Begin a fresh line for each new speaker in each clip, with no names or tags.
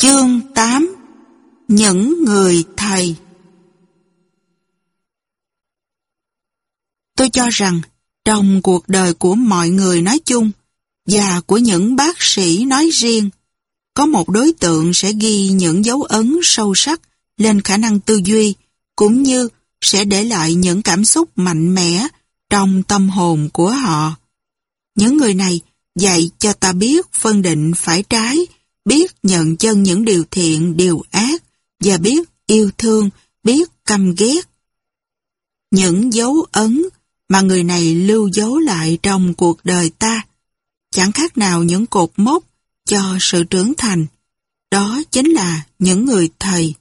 Chương 8 Những người thầy Tôi cho rằng trong cuộc đời của mọi người nói chung và của những bác sĩ nói riêng, có một đối tượng sẽ ghi những dấu ấn sâu sắc lên khả năng tư duy cũng như sẽ để lại những cảm xúc mạnh mẽ trong tâm hồn của họ. Những người này dạy cho ta biết phân định phải trái biết nhận chân những điều thiện, điều ác, và biết yêu thương, biết căm ghét. Những dấu ấn mà người này lưu dấu lại trong cuộc đời ta, chẳng khác nào những cột mốc cho sự trưởng thành. Đó chính là những người thầy.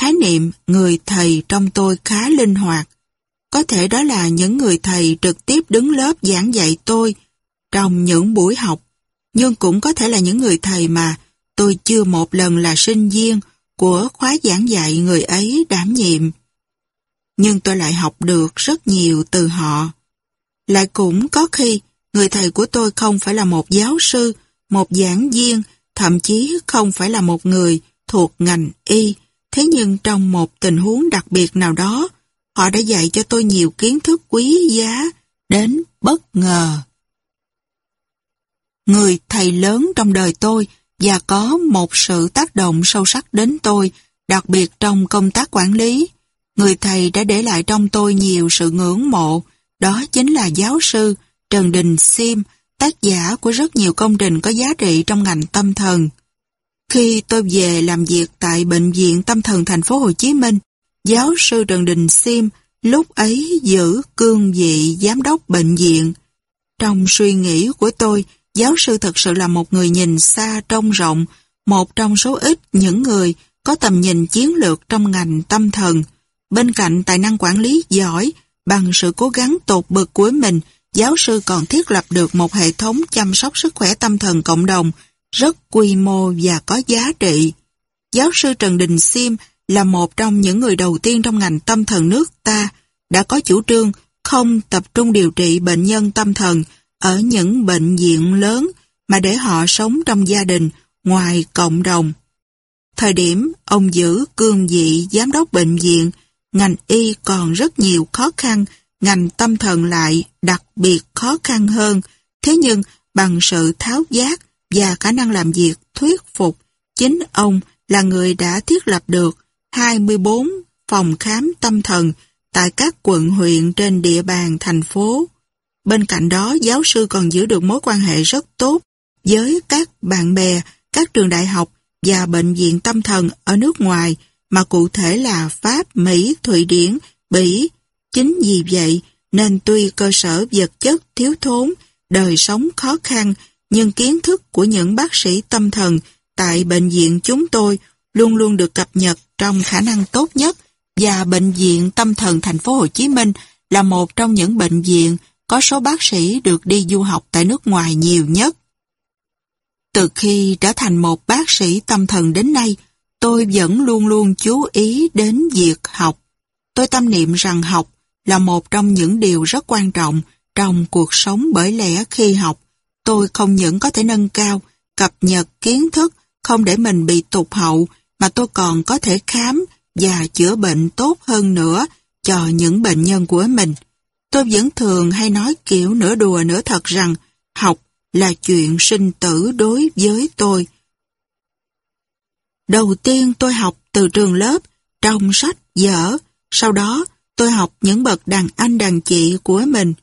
Khái niệm người thầy trong tôi khá linh hoạt. Có thể đó là những người thầy trực tiếp đứng lớp giảng dạy tôi trong những buổi học, nhưng cũng có thể là những người thầy mà tôi chưa một lần là sinh viên của khóa giảng dạy người ấy đảm nhiệm. Nhưng tôi lại học được rất nhiều từ họ. Lại cũng có khi người thầy của tôi không phải là một giáo sư, một giảng viên, thậm chí không phải là một người thuộc ngành y. Thế nhưng trong một tình huống đặc biệt nào đó, họ đã dạy cho tôi nhiều kiến thức quý giá đến bất ngờ. Người thầy lớn trong đời tôi và có một sự tác động sâu sắc đến tôi, đặc biệt trong công tác quản lý. Người thầy đã để lại trong tôi nhiều sự ngưỡng mộ, đó chính là giáo sư Trần Đình Sim, tác giả của rất nhiều công trình có giá trị trong ngành tâm thần. Khi tôi về làm việc tại Bệnh viện Tâm thần thành phố Hồ Chí Minh, giáo sư Trần Đình Sim lúc ấy giữ cương vị giám đốc bệnh viện. Trong suy nghĩ của tôi, Giáo sư thực sự là một người nhìn xa trông rộng, một trong số ít những người có tầm nhìn chiến lược trong ngành tâm thần. Bên cạnh tài năng quản lý giỏi, bằng sự cố gắng tột bực của mình, giáo sư còn thiết lập được một hệ thống chăm sóc sức khỏe tâm thần cộng đồng rất quy mô và có giá trị. Giáo sư Trần Đình Sim là một trong những người đầu tiên trong ngành tâm thần nước ta đã có chủ trương không tập trung điều trị bệnh nhân tâm thần ở những bệnh viện lớn mà để họ sống trong gia đình ngoài cộng đồng. Thời điểm ông giữ cương vị giám đốc bệnh viện, ngành y còn rất nhiều khó khăn, ngành tâm thần lại đặc biệt khó khăn hơn. Thế nhưng bằng sự tháo giác và khả năng làm việc thuyết phục, chính ông là người đã thiết lập được 24 phòng khám tâm thần tại các quận huyện trên địa bàn thành phố. Bên cạnh đó, giáo sư còn giữ được mối quan hệ rất tốt với các bạn bè, các trường đại học và bệnh viện tâm thần ở nước ngoài, mà cụ thể là Pháp, Mỹ, Thụy Điển, Bỉ. Chính vì vậy, nên tuy cơ sở vật chất thiếu thốn, đời sống khó khăn, nhưng kiến thức của những bác sĩ tâm thần tại bệnh viện chúng tôi luôn luôn được cập nhật trong khả năng tốt nhất và Bệnh viện Tâm thần Thành phố Hồ Chí Minh là một trong những bệnh viện có số bác sĩ được đi du học tại nước ngoài nhiều nhất. Từ khi trở thành một bác sĩ tâm thần đến nay, tôi vẫn luôn luôn chú ý đến việc học. Tôi tâm niệm rằng học là một trong những điều rất quan trọng trong cuộc sống bởi lẽ khi học, tôi không những có thể nâng cao, cập nhật kiến thức, không để mình bị tụt hậu, mà tôi còn có thể khám và chữa bệnh tốt hơn nữa cho những bệnh nhân của mình. Tôi vẫn thường hay nói kiểu nửa đùa nửa thật rằng học là chuyện sinh tử đối với tôi. Đầu tiên tôi học từ trường lớp, trong sách, dở. Sau đó tôi học những bậc đàn anh đàn chị của mình.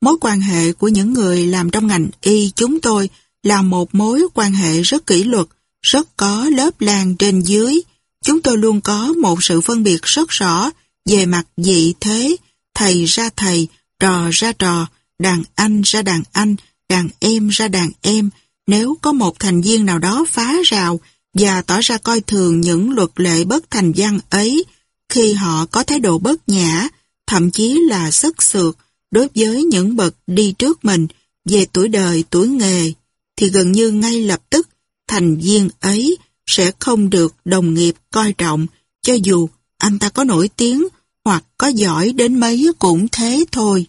Mối quan hệ của những người làm trong ngành y chúng tôi là một mối quan hệ rất kỷ luật, rất có lớp làng trên dưới. Chúng tôi luôn có một sự phân biệt rất rõ về mặt dị thế, thầy ra thầy, trò ra trò, đàn anh ra đàn anh, đàn em ra đàn em, nếu có một thành viên nào đó phá rào và tỏ ra coi thường những luật lệ bất thành văn ấy, khi họ có thái độ bất nhã, thậm chí là sức sượt đối với những bậc đi trước mình về tuổi đời, tuổi nghề, thì gần như ngay lập tức thành viên ấy sẽ không được đồng nghiệp coi trọng cho dù anh ta có nổi tiếng hoặc có giỏi đến mấy cũng thế thôi.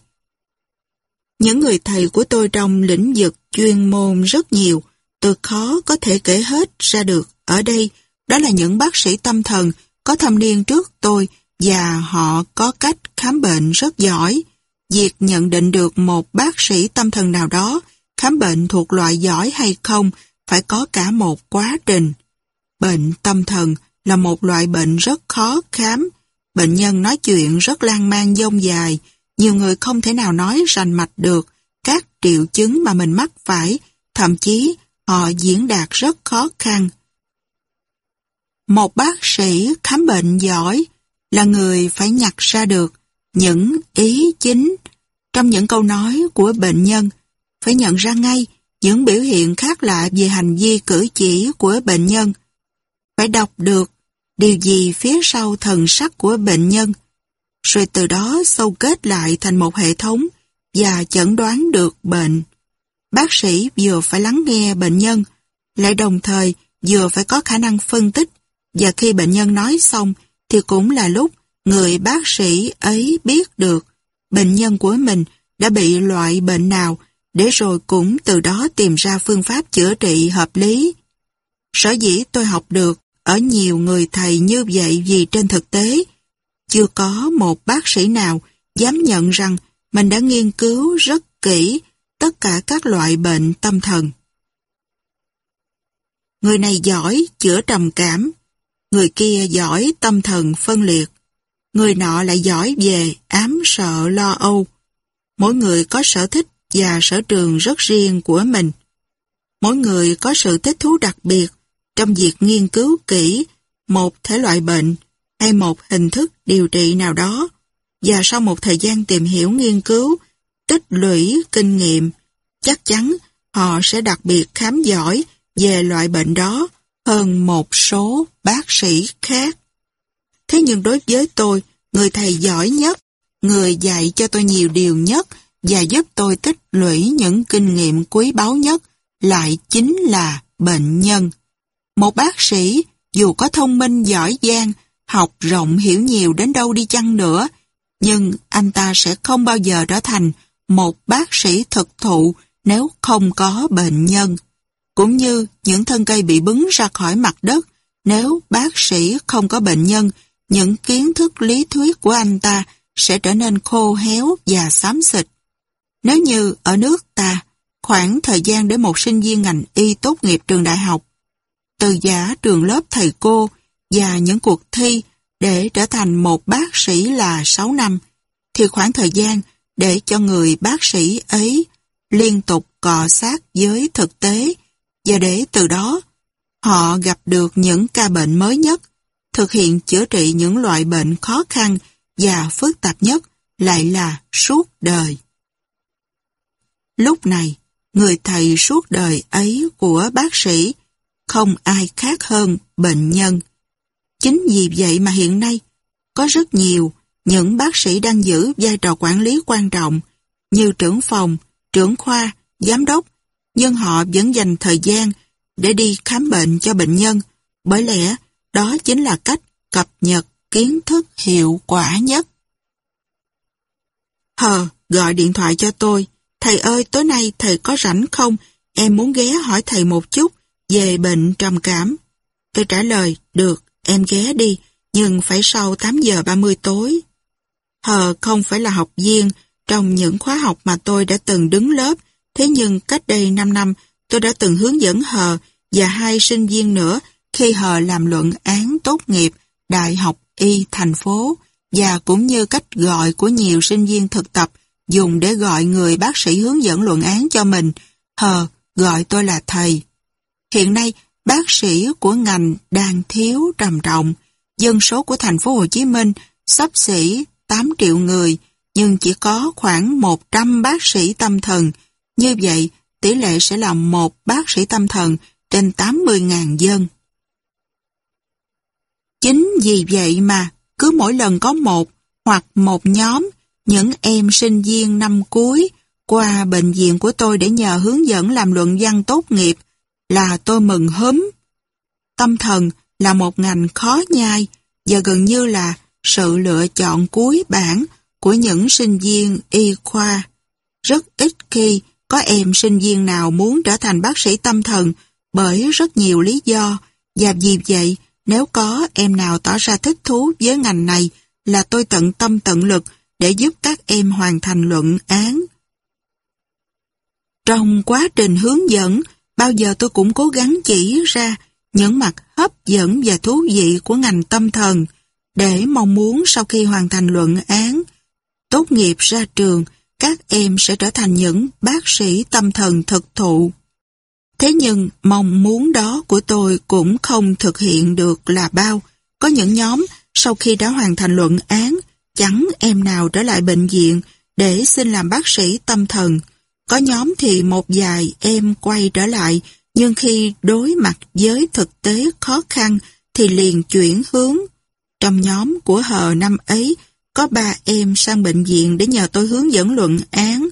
Những người thầy của tôi trong lĩnh vực chuyên môn rất nhiều, tôi khó có thể kể hết ra được ở đây, đó là những bác sĩ tâm thần có thâm niên trước tôi và họ có cách khám bệnh rất giỏi. Việc nhận định được một bác sĩ tâm thần nào đó khám bệnh thuộc loại giỏi hay không phải có cả một quá trình. Bệnh tâm thần là một loại bệnh rất khó khám Bệnh nhân nói chuyện rất lan man dông dài, nhiều người không thể nào nói rành mạch được. Các triệu chứng mà mình mắc phải, thậm chí họ diễn đạt rất khó khăn. Một bác sĩ khám bệnh giỏi là người phải nhặt ra được những ý chính. Trong những câu nói của bệnh nhân, phải nhận ra ngay những biểu hiện khác lạ về hành vi cử chỉ của bệnh nhân, phải đọc được điều gì phía sau thần sắc của bệnh nhân, rồi từ đó sâu kết lại thành một hệ thống và chẩn đoán được bệnh. Bác sĩ vừa phải lắng nghe bệnh nhân, lại đồng thời vừa phải có khả năng phân tích và khi bệnh nhân nói xong thì cũng là lúc người bác sĩ ấy biết được bệnh nhân của mình đã bị loại bệnh nào để rồi cũng từ đó tìm ra phương pháp chữa trị hợp lý. Sở dĩ tôi học được ở nhiều người thầy như vậy vì trên thực tế, chưa có một bác sĩ nào dám nhận rằng mình đã nghiên cứu rất kỹ tất cả các loại bệnh tâm thần. Người này giỏi chữa trầm cảm, người kia giỏi tâm thần phân liệt, người nọ lại giỏi về ám sợ lo âu. Mỗi người có sở thích và sở trường rất riêng của mình. Mỗi người có sự thích thú đặc biệt trong việc nghiên cứu kỹ một thể loại bệnh hay một hình thức điều trị nào đó và sau một thời gian tìm hiểu nghiên cứu, tích lũy kinh nghiệm, chắc chắn họ sẽ đặc biệt khám giỏi về loại bệnh đó hơn một số bác sĩ khác. Thế nhưng đối với tôi, người thầy giỏi nhất, người dạy cho tôi nhiều điều nhất và giúp tôi tích lũy những kinh nghiệm quý báu nhất lại chính là bệnh nhân. Một bác sĩ, dù có thông minh giỏi giang, học rộng hiểu nhiều đến đâu đi chăng nữa, nhưng anh ta sẽ không bao giờ trở thành một bác sĩ thực thụ nếu không có bệnh nhân. Cũng như những thân cây bị bứng ra khỏi mặt đất, nếu bác sĩ không có bệnh nhân, những kiến thức lý thuyết của anh ta sẽ trở nên khô héo và xám xịt. Nếu như ở nước ta, khoảng thời gian để một sinh viên ngành y tốt nghiệp trường đại học từ giả trường lớp thầy cô và những cuộc thi để trở thành một bác sĩ là 6 năm, thì khoảng thời gian để cho người bác sĩ ấy liên tục cọ sát với thực tế và để từ đó họ gặp được những ca bệnh mới nhất, thực hiện chữa trị những loại bệnh khó khăn và phức tạp nhất lại là suốt đời. Lúc này, người thầy suốt đời ấy của bác sĩ không ai khác hơn bệnh nhân. Chính vì vậy mà hiện nay, có rất nhiều những bác sĩ đang giữ vai trò quản lý quan trọng như trưởng phòng, trưởng khoa, giám đốc, nhưng họ vẫn dành thời gian để đi khám bệnh cho bệnh nhân, bởi lẽ đó chính là cách cập nhật kiến thức hiệu quả nhất. Hờ gọi điện thoại cho tôi, thầy ơi tối nay thầy có rảnh không, em muốn ghé hỏi thầy một chút về bệnh trầm cảm. Tôi trả lời, được, em ghé đi, nhưng phải sau 8 giờ 30 tối. Hờ không phải là học viên trong những khóa học mà tôi đã từng đứng lớp, thế nhưng cách đây 5 năm tôi đã từng hướng dẫn Hờ và hai sinh viên nữa khi Hờ làm luận án tốt nghiệp Đại học Y thành phố và cũng như cách gọi của nhiều sinh viên thực tập dùng để gọi người bác sĩ hướng dẫn luận án cho mình, Hờ gọi tôi là thầy. Hiện nay, bác sĩ của ngành đang thiếu trầm trọng. Dân số của thành phố Hồ Chí Minh sắp xỉ 8 triệu người, nhưng chỉ có khoảng 100 bác sĩ tâm thần. Như vậy, tỷ lệ sẽ là một bác sĩ tâm thần trên 80.000 dân. Chính vì vậy mà cứ mỗi lần có một hoặc một nhóm những em sinh viên năm cuối qua bệnh viện của tôi để nhờ hướng dẫn làm luận văn tốt nghiệp là tôi mừng hớm. Tâm thần là một ngành khó nhai và gần như là sự lựa chọn cuối bản của những sinh viên y khoa. Rất ít khi có em sinh viên nào muốn trở thành bác sĩ tâm thần bởi rất nhiều lý do và vì vậy nếu có em nào tỏ ra thích thú với ngành này là tôi tận tâm tận lực để giúp các em hoàn thành luận án. Trong quá trình hướng dẫn, Bao giờ tôi cũng cố gắng chỉ ra những mặt hấp dẫn và thú vị của ngành tâm thần để mong muốn sau khi hoàn thành luận án, tốt nghiệp ra trường, các em sẽ trở thành những bác sĩ tâm thần thực thụ. Thế nhưng mong muốn đó của tôi cũng không thực hiện được là bao. Có những nhóm sau khi đã hoàn thành luận án, chẳng em nào trở lại bệnh viện để xin làm bác sĩ tâm thần. Có nhóm thì một vài em quay trở lại, nhưng khi đối mặt với thực tế khó khăn thì liền chuyển hướng. Trong nhóm của hờ năm ấy, có ba em sang bệnh viện để nhờ tôi hướng dẫn luận án.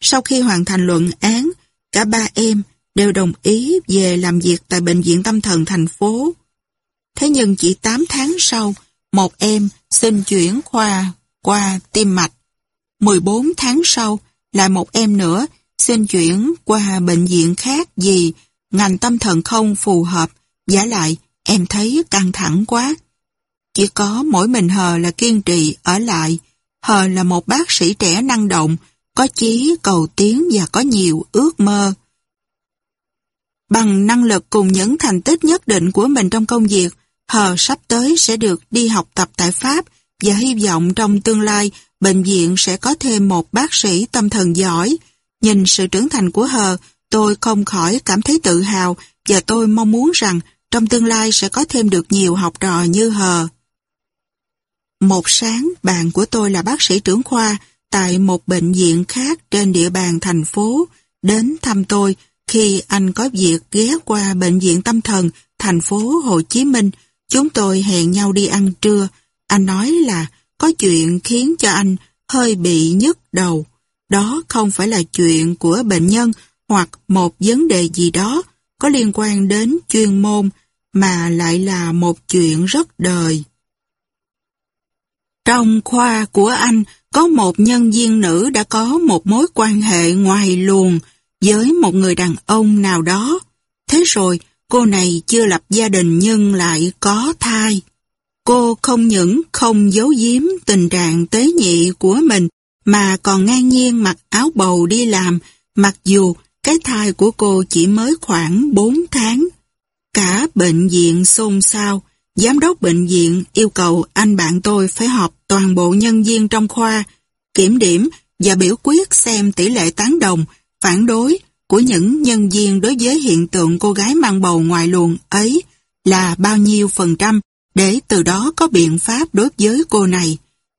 Sau khi hoàn thành luận án, cả ba em đều đồng ý về làm việc tại Bệnh viện Tâm thần thành phố. Thế nhưng chỉ 8 tháng sau, một em xin chuyển khoa qua tim mạch. 14 tháng sau, lại một em nữa, xin chuyển qua bệnh viện khác vì ngành tâm thần không phù hợp. Giả lại, em thấy căng thẳng quá. Chỉ có mỗi mình Hờ là kiên trì ở lại. Hờ là một bác sĩ trẻ năng động, có chí, cầu tiến và có nhiều ước mơ. Bằng năng lực cùng những thành tích nhất định của mình trong công việc, Hờ sắp tới sẽ được đi học tập tại Pháp và hy vọng trong tương lai bệnh viện sẽ có thêm một bác sĩ tâm thần giỏi. Nhìn sự trưởng thành của Hờ, tôi không khỏi cảm thấy tự hào và tôi mong muốn rằng trong tương lai sẽ có thêm được nhiều học trò như Hờ. Một sáng, bạn của tôi là bác sĩ trưởng khoa tại một bệnh viện khác trên địa bàn thành phố đến thăm tôi khi anh có việc ghé qua bệnh viện tâm thần thành phố Hồ Chí Minh. Chúng tôi hẹn nhau đi ăn trưa. Anh nói là có chuyện khiến cho anh hơi bị nhức đầu. Đó không phải là chuyện của bệnh nhân hoặc một vấn đề gì đó có liên quan đến chuyên môn mà lại là một chuyện rất đời. Trong khoa của anh có một nhân viên nữ đã có một mối quan hệ ngoài luồng với một người đàn ông nào đó. Thế rồi, cô này chưa lập gia đình nhưng lại có thai. Cô không những không giấu giếm tình trạng tế nhị của mình mà còn ngang nhiên mặc áo bầu đi làm mặc dù cái thai của cô chỉ mới khoảng 4 tháng. Cả bệnh viện xôn xao, giám đốc bệnh viện yêu cầu anh bạn tôi phải họp toàn bộ nhân viên trong khoa, kiểm điểm và biểu quyết xem tỷ lệ tán đồng, phản đối của những nhân viên đối với hiện tượng cô gái mang bầu ngoài luồng ấy là bao nhiêu phần trăm để từ đó có biện pháp đối với cô này.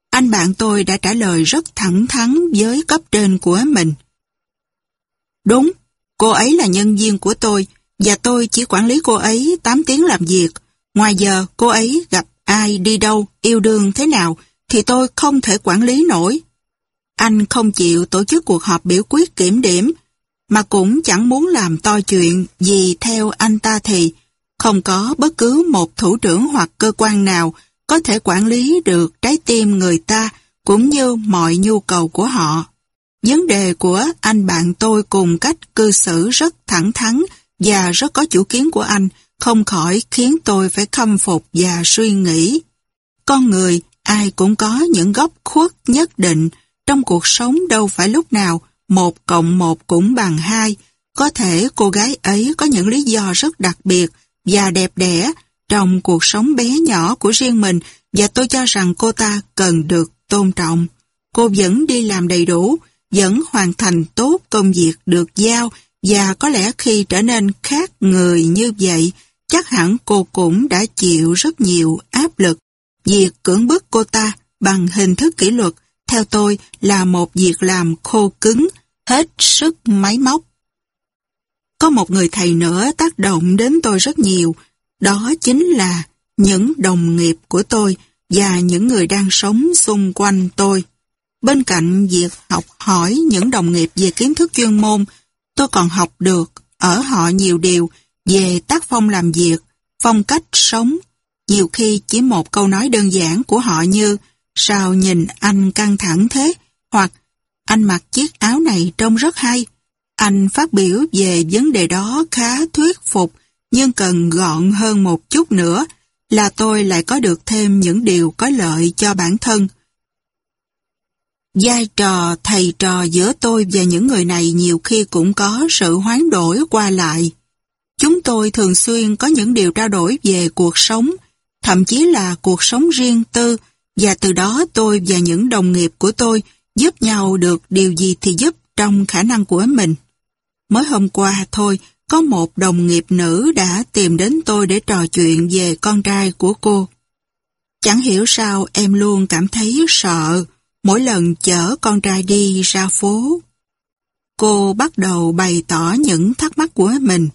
Anh bạn tôi đã trả lời rất thẳng thắn với cấp trên của mình. Đúng, cô ấy là nhân viên của tôi và tôi chỉ quản lý cô ấy 8 tiếng làm việc. Ngoài giờ cô ấy gặp ai đi đâu, yêu đương thế nào thì tôi không thể quản lý nổi. Anh không chịu tổ chức cuộc họp biểu quyết kiểm điểm mà cũng chẳng muốn làm to chuyện vì theo anh ta thì không có bất cứ một thủ trưởng hoặc cơ quan nào có thể quản lý được trái tim người ta cũng như mọi nhu cầu của họ. Vấn đề của anh bạn tôi cùng cách cư xử rất thẳng thắn và rất có chủ kiến của anh, không khỏi khiến tôi phải khâm phục và suy nghĩ. Con người, ai cũng có những góc khuất nhất định, trong cuộc sống đâu phải lúc nào, một cộng một cũng bằng hai. Có thể cô gái ấy có những lý do rất đặc biệt và đẹp đẽ trong cuộc sống bé nhỏ của riêng mình và tôi cho rằng cô ta cần được tôn trọng. Cô vẫn đi làm đầy đủ, vẫn hoàn thành tốt công việc được giao và có lẽ khi trở nên khác người như vậy, chắc hẳn cô cũng đã chịu rất nhiều áp lực. Việc cưỡng bức cô ta bằng hình thức kỷ luật theo tôi là một việc làm khô cứng, hết sức máy móc. Có một người thầy nữa tác động đến tôi rất nhiều, đó chính là những đồng nghiệp của tôi và những người đang sống xung quanh tôi. Bên cạnh việc học hỏi những đồng nghiệp về kiến thức chuyên môn, tôi còn học được ở họ nhiều điều về tác phong làm việc, phong cách sống. Nhiều khi chỉ một câu nói đơn giản của họ như sao nhìn anh căng thẳng thế hoặc anh mặc chiếc áo này trông rất hay anh phát biểu về vấn đề đó khá thuyết phục, nhưng cần gọn hơn một chút nữa là tôi lại có được thêm những điều có lợi cho bản thân. Giai trò, thầy trò giữa tôi và những người này nhiều khi cũng có sự hoán đổi qua lại. Chúng tôi thường xuyên có những điều trao đổi về cuộc sống, thậm chí là cuộc sống riêng tư, và từ đó tôi và những đồng nghiệp của tôi giúp nhau được điều gì thì giúp trong khả năng của mình. Mới hôm qua thôi, có một đồng nghiệp nữ đã tìm đến tôi để trò chuyện về con trai của cô. Chẳng hiểu sao em luôn cảm thấy sợ mỗi lần chở con trai đi ra phố. Cô bắt đầu bày tỏ những thắc mắc của mình.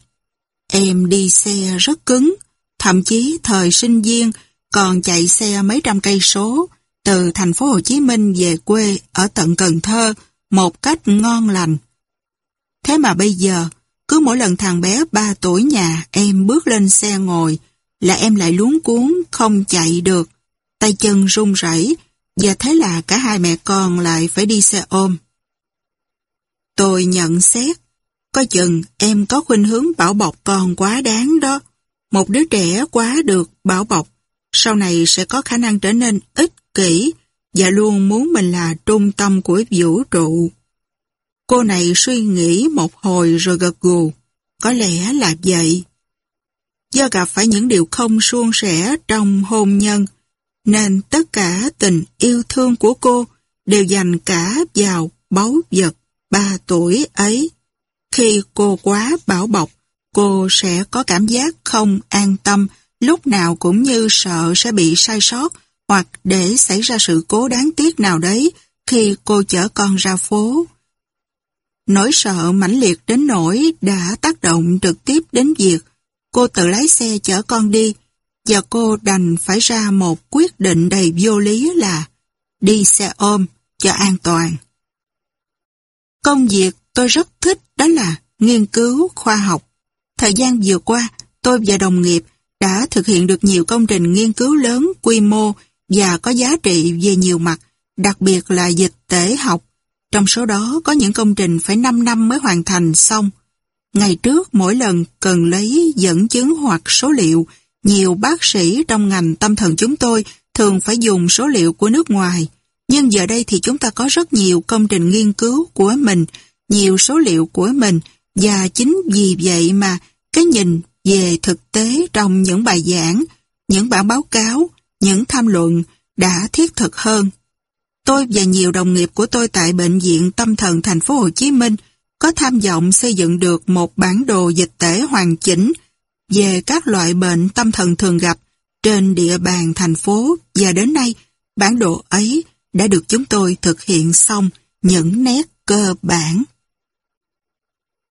Em đi xe rất cứng, thậm chí thời sinh viên còn chạy xe mấy trăm cây số từ thành phố Hồ Chí Minh về quê ở tận Cần Thơ một cách ngon lành. Thế mà bây giờ, cứ mỗi lần thằng bé 3 tuổi nhà em bước lên xe ngồi, là em lại luống cuốn không chạy được, tay chân run rẩy và thế là cả hai mẹ con lại phải đi xe ôm. Tôi nhận xét, coi chừng em có khuynh hướng bảo bọc con quá đáng đó. Một đứa trẻ quá được bảo bọc, sau này sẽ có khả năng trở nên ích kỷ và luôn muốn mình là trung tâm của vũ trụ. Cô này suy nghĩ một hồi rồi gật gù. Có lẽ là vậy. Do gặp phải những điều không suôn sẻ trong hôn nhân, nên tất cả tình yêu thương của cô đều dành cả vào báu vật ba tuổi ấy. Khi cô quá bảo bọc, cô sẽ có cảm giác không an tâm, lúc nào cũng như sợ sẽ bị sai sót hoặc để xảy ra sự cố đáng tiếc nào đấy khi cô chở con ra phố. Nỗi sợ mãnh liệt đến nỗi đã tác động trực tiếp đến việc cô tự lái xe chở con đi và cô đành phải ra một quyết định đầy vô lý là đi xe ôm cho an toàn. Công việc tôi rất thích đó là nghiên cứu khoa học. Thời gian vừa qua, tôi và đồng nghiệp đã thực hiện được nhiều công trình nghiên cứu lớn quy mô và có giá trị về nhiều mặt, đặc biệt là dịch tễ học trong số đó có những công trình phải 5 năm mới hoàn thành xong. Ngày trước mỗi lần cần lấy dẫn chứng hoặc số liệu, nhiều bác sĩ trong ngành tâm thần chúng tôi thường phải dùng số liệu của nước ngoài. Nhưng giờ đây thì chúng ta có rất nhiều công trình nghiên cứu của mình, nhiều số liệu của mình và chính vì vậy mà cái nhìn về thực tế trong những bài giảng, những bản báo cáo, những tham luận đã thiết thực hơn. Tôi và nhiều đồng nghiệp của tôi tại Bệnh viện Tâm thần Thành phố Hồ Chí Minh có tham vọng xây dựng được một bản đồ dịch tễ hoàn chỉnh về các loại bệnh tâm thần thường gặp trên địa bàn thành phố và đến nay, bản đồ ấy đã được chúng tôi thực hiện xong những nét cơ bản.